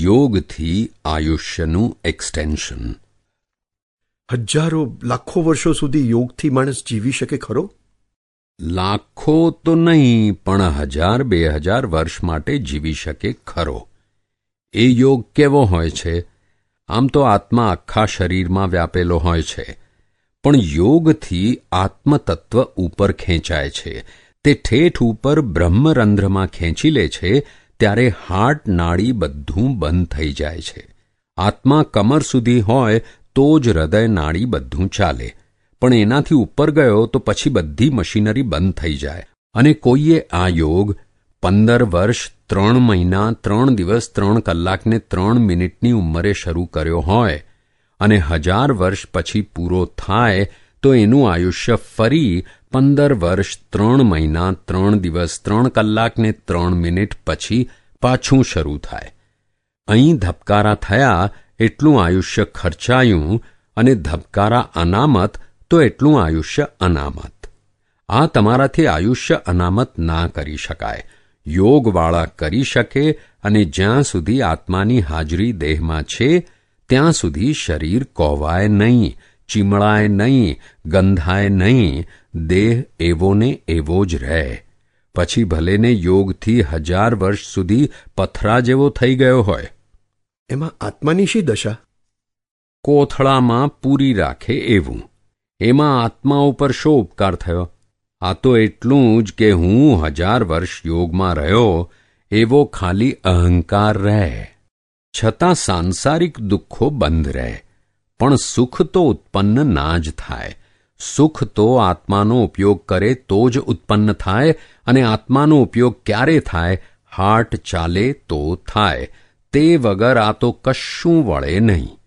યોગથી આયુષ્યનું એક્સટેન્શન હજારો લાખો વર્ષો સુધી યોગથી માણસ જીવી શકે ખરો? લાખો તો નહીં પણ હજાર બે હજાર વર્ષ માટે જીવી શકે ખરો. એ યોગ કેવો હોય છે? આમ તો આત્મા આખા શરીરમાં વ્યાપેલો હોય છે. પણ યોગથી આત્મતત્વ ઉપર ખેંચાય છે. તે ઠેઠ ઉપર બ્રહ્મરંધ્રમાં ખેંચી લે છે ત્યારે હાર્ટ નાડી બધું બંધ થઈ જાય છે. આત્મા કમર સુધી હોય તો જ હૃદય નાડી બધું ચાલે. પણ એનાથી ઉપર ગયો તો પછી બધી મશીનરી બંધ થઈ જાય. અને કોઈએ આ યોગ પંદર વર્ષ, ત્રણ મહિના, ત્રણ દિવસ, ત્રણ કલાકને ત્રણ મિનિટની ઉંમરે શરૂ કર્યો હોય અને હજાર વર્ષ પછી પૂરો થાય તો એનું આયુષ્ય ફરી પંદર વર્ષ, ત્રણ મહિના, ત્રણ દિવસ, ત્રણ કલાક ને ત્રણ મિનિટ પછી પાછું શરૂ થાય. અહીં ધબકારા થયા એટલું આયુષ્ય ખર્ચાયું અને ધબકારા અનામત તો એટલું આયુષ્ય અનામત. આ તમારાથી આયુષ્ય અનામત ના કરી શકાય. યોગવાળા કરી શકે અને જ્યાં સુધી આત્માની હાજરી દેહમાં છે, ત્યાં સુધી શરીર કોવાય નહીં, ચીમળાય નહીં, ગંધાય નહીં દેહ એવો ને એવો જ રહે. પછી ભલેને યોગથી હજાર વર્ષ સુધી પથરા જેવો થઈ ગયો હોય. એમાં આત્માની શી દશા? કોથળામાં પૂરી રાખે એવું. એમાં આત્મા ઉપર શો ઉપકાર થયો? આ તો એટલું જ કે હું હજાર વર્ષ યોગમાં રહ્યો એવો ખાલી અહંકાર રહે. છતાં સાંસારિક દુઃખો બંધ રહે. પણ સુખ તો ઉત્પન્ન ના જ થાય. સુખ તો આત્માનો ઉપયોગ કરે તો જ ઉત્પન્ન થાય, અને આત્માનો ઉપયોગ ક્યારે થાય? હાર્ટ ચાલે તો થાય. તે વગર આ તો કશું વળે નહીં.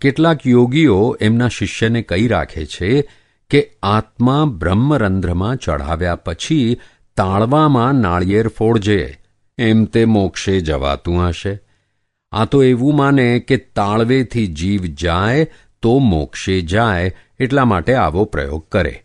કેટલાક યોગીઓ એમના શિષ્યને કહી રાખે છે કે આત્મા બ્રહ્મરંધ્રમાં ચઢાવ્યા પછી તાળવામાં નાળિયેર ફોડજે. એમ તે મોક્ષે જવાતું હશે. આ તો એવું માને કે તાળવેથી જીવ જાય તો મોક્ષે જાય એટલા માટે આવો પ્રયોગ કરે.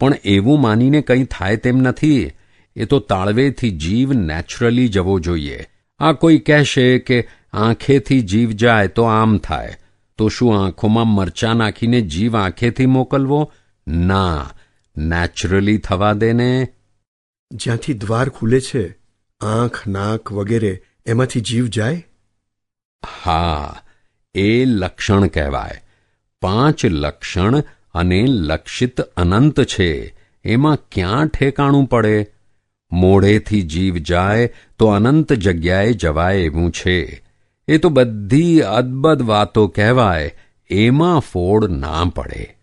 પણ એવું માનીને કંઈ થાય તેમ નથી. એ તો તાળવેથી જીવ નેચરલી જવો જોઈએ. આ કોઈ કહેશે કે આંખેથી જીવ જાય તો આમ થાય. તો શું આંખોમાં મરચાં નાખીને જીવ આંખેથી મોકલવો? ના. નેચરલી થવા દેને જ્યાંથી દ્વાર ખુલે છે આંખ નાક વગેરે એમાંથી જીવ જાય? હા. એ લક્ષણ કહેવાય. પાંચ લક્ષણ અને લક્ષિત અનંત છે. એમાં ક્યાં ઠેકાણું પડે? મોઢેથી જીવ જાય તો અનંત જગ્યાએ જવાય એવું છે. એ તો બધી અદબદ વાતો કહેવાય. એમાં ફોડ ના પડે.